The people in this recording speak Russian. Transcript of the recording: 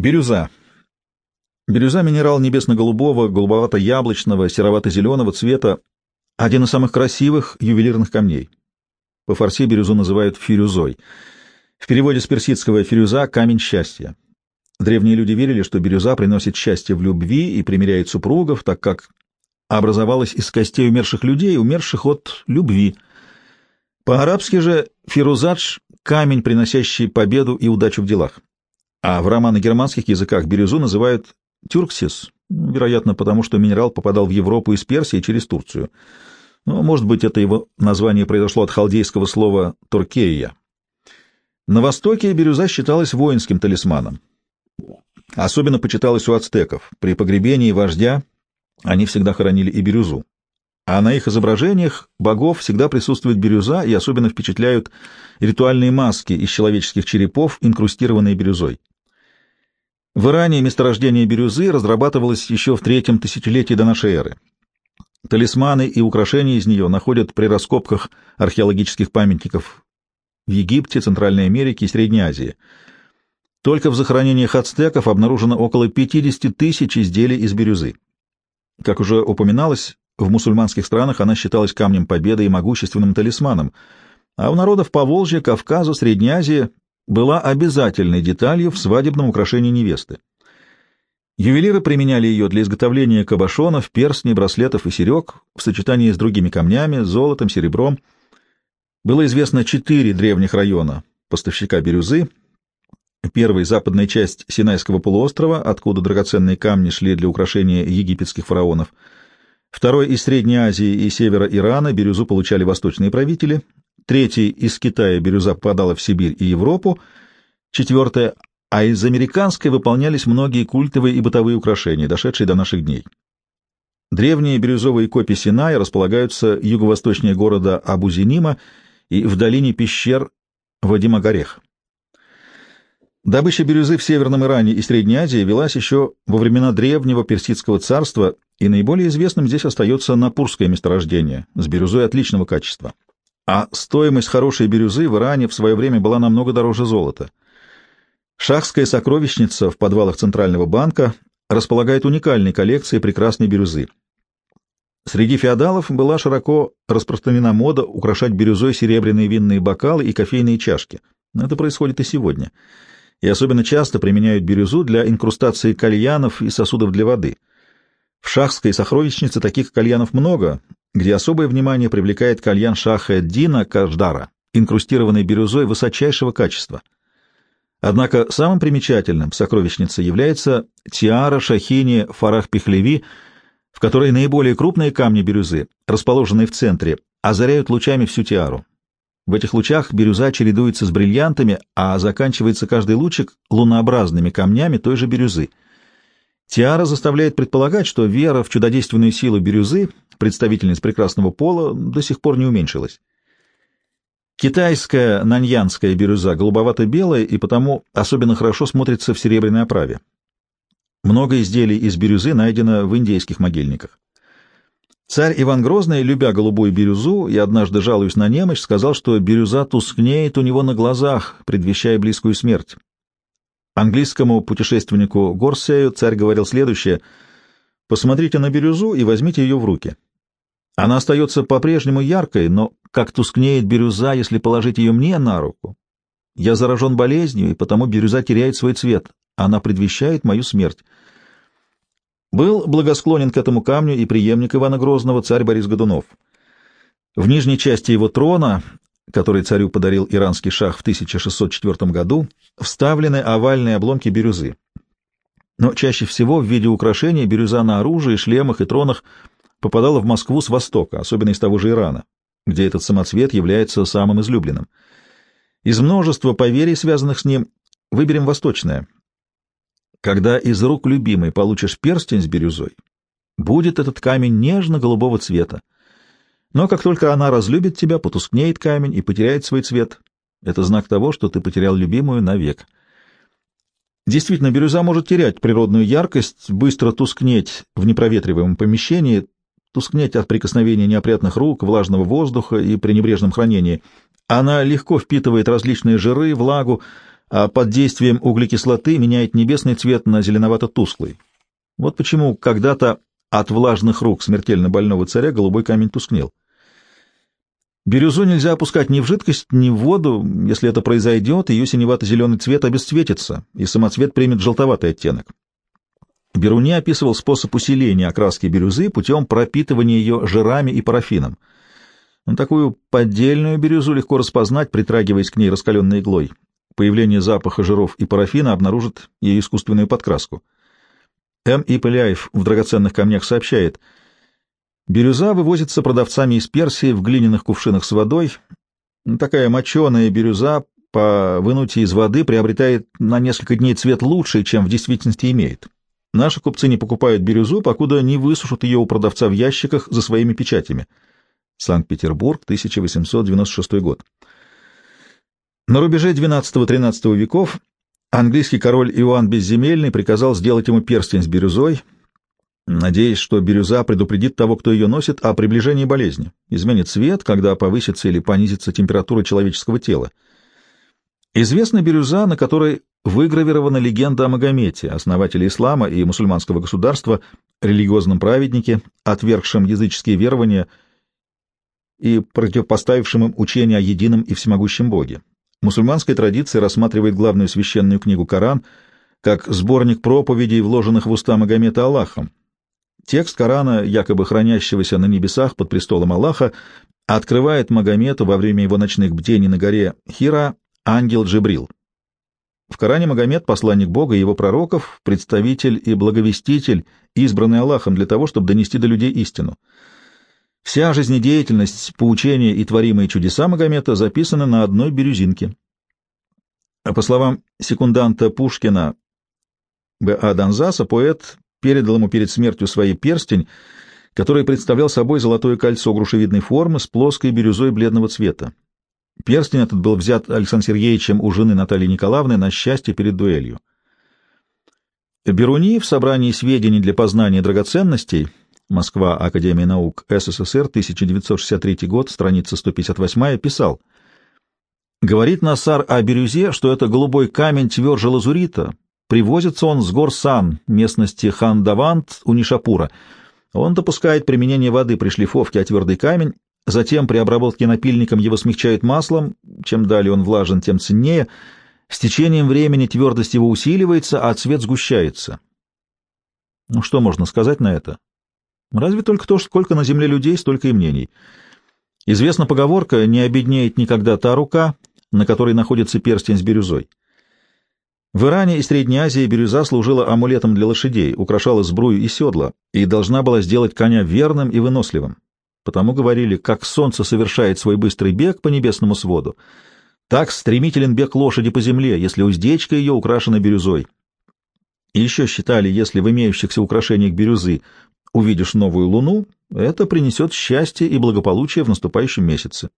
Бирюза. Бирюза — минерал небесно-голубого, голубовато-яблочного, серовато-зеленого цвета, один из самых красивых ювелирных камней. По фарси бирюзу называют фирюзой. В переводе с персидского «фирюза» — камень счастья. Древние люди верили, что бирюза приносит счастье в любви и примиряет супругов, так как образовалась из костей умерших людей, умерших от любви. По-арабски же фирузадж — камень, приносящий победу и удачу в делах. А в романо-германских языках бирюзу называют тюрксис, вероятно, потому что минерал попадал в Европу из Персии через Турцию. Но, может быть, это его название произошло от халдейского слова «туркея». На Востоке бирюза считалась воинским талисманом. Особенно почиталась у ацтеков. При погребении вождя они всегда хоронили и бирюзу. А на их изображениях богов всегда присутствует бирюза, и особенно впечатляют ритуальные маски из человеческих черепов, инкрустированные бирюзой. В Иране месторождение бирюзы разрабатывалось еще в третьем тысячелетии до нашей эры. Талисманы и украшения из нее находят при раскопках археологических памятников в Египте, Центральной Америке и Средней Азии. Только в захоронениях ацтеков обнаружено около 50 тысяч изделий из бирюзы. Как уже упоминалось, в мусульманских странах она считалась камнем победы и могущественным талисманом, а у народов Поволжья, Кавказа, Средней Азии была обязательной деталью в свадебном украшении невесты. Ювелиры применяли ее для изготовления кабошонов, перстней, браслетов и серег в сочетании с другими камнями, золотом, серебром. Было известно четыре древних района поставщика бирюзы. Первый — западная часть Синайского полуострова, откуда драгоценные камни шли для украшения египетских фараонов. Второй — из Средней Азии и севера Ирана бирюзу получали восточные правители — Третий — из Китая бирюза попадала в Сибирь и Европу. Четвертое — а из американской выполнялись многие культовые и бытовые украшения, дошедшие до наших дней. Древние бирюзовые копии Синая располагаются юго-восточнее города Абузинима и в долине пещер Вадимагарех. Добыча бирюзы в Северном Иране и Средней Азии велась еще во времена древнего персидского царства, и наиболее известным здесь остается Напурское месторождение с бирюзой отличного качества а стоимость хорошей бирюзы в Иране в свое время была намного дороже золота. Шахская сокровищница в подвалах Центрального банка располагает уникальной коллекцией прекрасной бирюзы. Среди феодалов была широко распространена мода украшать бирюзой серебряные винные бокалы и кофейные чашки. Это происходит и сегодня. И особенно часто применяют бирюзу для инкрустации кальянов и сосудов для воды. В шахской сокровищнице таких кальянов много, где особое внимание привлекает кальян шаха Дина Каждара, инкрустированный бирюзой высочайшего качества. Однако самым примечательным в сокровищнице является тиара Шахини Фарах Пехлеви, в которой наиболее крупные камни бирюзы, расположенные в центре, озаряют лучами всю тиару. В этих лучах бирюза чередуется с бриллиантами, а заканчивается каждый лучик лунообразными камнями той же бирюзы. Тиара заставляет предполагать, что вера в чудодейственную силу бирюзы представительниц прекрасного пола до сих пор не уменьшилась. Китайская наньянская бирюза голубовато-белая и потому особенно хорошо смотрится в серебряной оправе. Много изделий из бирюзы найдено в индейских могильниках. Царь Иван Грозный, любя голубую бирюзу и однажды жалуясь на немощь, сказал, что бирюза тускнеет у него на глазах, предвещая близкую смерть. Английскому путешественнику Горсею царь говорил следующее «Посмотрите на бирюзу и возьмите ее в руки. Она остается по-прежнему яркой, но как тускнеет бирюза, если положить ее мне на руку. Я заражен болезнью, и потому бирюза теряет свой цвет. Она предвещает мою смерть. Был благосклонен к этому камню и преемник Ивана Грозного, царь Борис Годунов. В нижней части его трона, который царю подарил иранский шах в 1604 году, вставлены овальные обломки бирюзы. Но чаще всего в виде украшения бирюза на оружии, шлемах и тронах попадала в Москву с востока, особенно из того же Ирана, где этот самоцвет является самым излюбленным. Из множества поверий, связанных с ним, выберем восточное. Когда из рук любимой получишь перстень с бирюзой, будет этот камень нежно-голубого цвета. Но как только она разлюбит тебя, потускнеет камень и потеряет свой цвет. Это знак того, что ты потерял любимую навек. Действительно, бирюза может терять природную яркость, быстро тускнеть в непроветриваемом помещении, тускнеть от прикосновения неопрятных рук, влажного воздуха и при небрежном хранении. Она легко впитывает различные жиры, влагу, а под действием углекислоты меняет небесный цвет на зеленовато-тусклый. Вот почему когда-то от влажных рук смертельно больного царя голубой камень тускнел. Бирюзу нельзя опускать ни в жидкость, ни в воду. Если это произойдет, ее синевато-зеленый цвет обесцветится, и самоцвет примет желтоватый оттенок. Беруни описывал способ усиления окраски бирюзы путем пропитывания ее жирами и парафином. Но такую поддельную бирюзу легко распознать, притрагиваясь к ней раскаленной иглой. Появление запаха жиров и парафина обнаружит ее искусственную подкраску. М. И. Пыляев в драгоценных камнях сообщает, бирюза вывозится продавцами из Персии в глиняных кувшинах с водой. Такая моченая бирюза по вынутии из воды приобретает на несколько дней цвет лучший, чем в действительности имеет. Наши купцы не покупают бирюзу, покуда не высушат ее у продавца в ящиках за своими печатями. Санкт-Петербург, 1896 год. На рубеже XII-XIII веков английский король Иоанн Безземельный приказал сделать ему перстень с бирюзой, надеясь, что бирюза предупредит того, кто ее носит, о приближении болезни, изменит цвет, когда повысится или понизится температура человеческого тела. Известна бирюза, на которой выгравирована легенда о Магомете, основателе ислама и мусульманского государства, религиозном праведнике, отвергшем языческие верования и противопоставившем им учение о едином и всемогущем Боге. Мусульманская традиция рассматривает главную священную книгу Коран как сборник проповедей, вложенных в уста Магомета Аллахом. Текст Корана, якобы хранящегося на небесах под престолом Аллаха, открывает Магомету во время его ночных бдений на горе Хира ангел Джибрил. В Коране Магомед — посланник Бога и его пророков, представитель и благовеститель, избранный Аллахом для того, чтобы донести до людей истину. Вся жизнедеятельность, поучения и творимые чудеса Магомета записаны на одной бирюзинке. По словам секунданта Пушкина Б.А. Донзаса, поэт передал ему перед смертью свой перстень, который представлял собой золотое кольцо грушевидной формы с плоской бирюзой бледного цвета. Перстень этот был взят Александром Сергеевичем у жены Натальи Николаевны на счастье перед дуэлью. Беруни в собрании сведений для познания драгоценностей Москва, Академия наук, СССР, 1963 год, страница 158, писал «Говорит Насар о бирюзе, что это голубой камень тверже лазурита. Привозится он с гор Сан, местности Хан-Давант у Нишапура. Он допускает применение воды при шлифовке о твердый камень Затем при обработке напильником его смягчают маслом, чем далее он влажен, тем ценнее. С течением времени твердость его усиливается, а цвет сгущается. Ну что можно сказать на это? Разве только то, сколько на земле людей, столько и мнений. Известна поговорка «не обеднеет никогда та рука, на которой находится перстень с бирюзой». В Иране и Средней Азии бирюза служила амулетом для лошадей, украшала сбрую и седла и должна была сделать коня верным и выносливым. Потому говорили, как солнце совершает свой быстрый бег по небесному своду, так стремителен бег лошади по земле, если уздечка ее украшена бирюзой. И еще считали, если в имеющихся украшениях бирюзы увидишь новую луну, это принесет счастье и благополучие в наступающем месяце.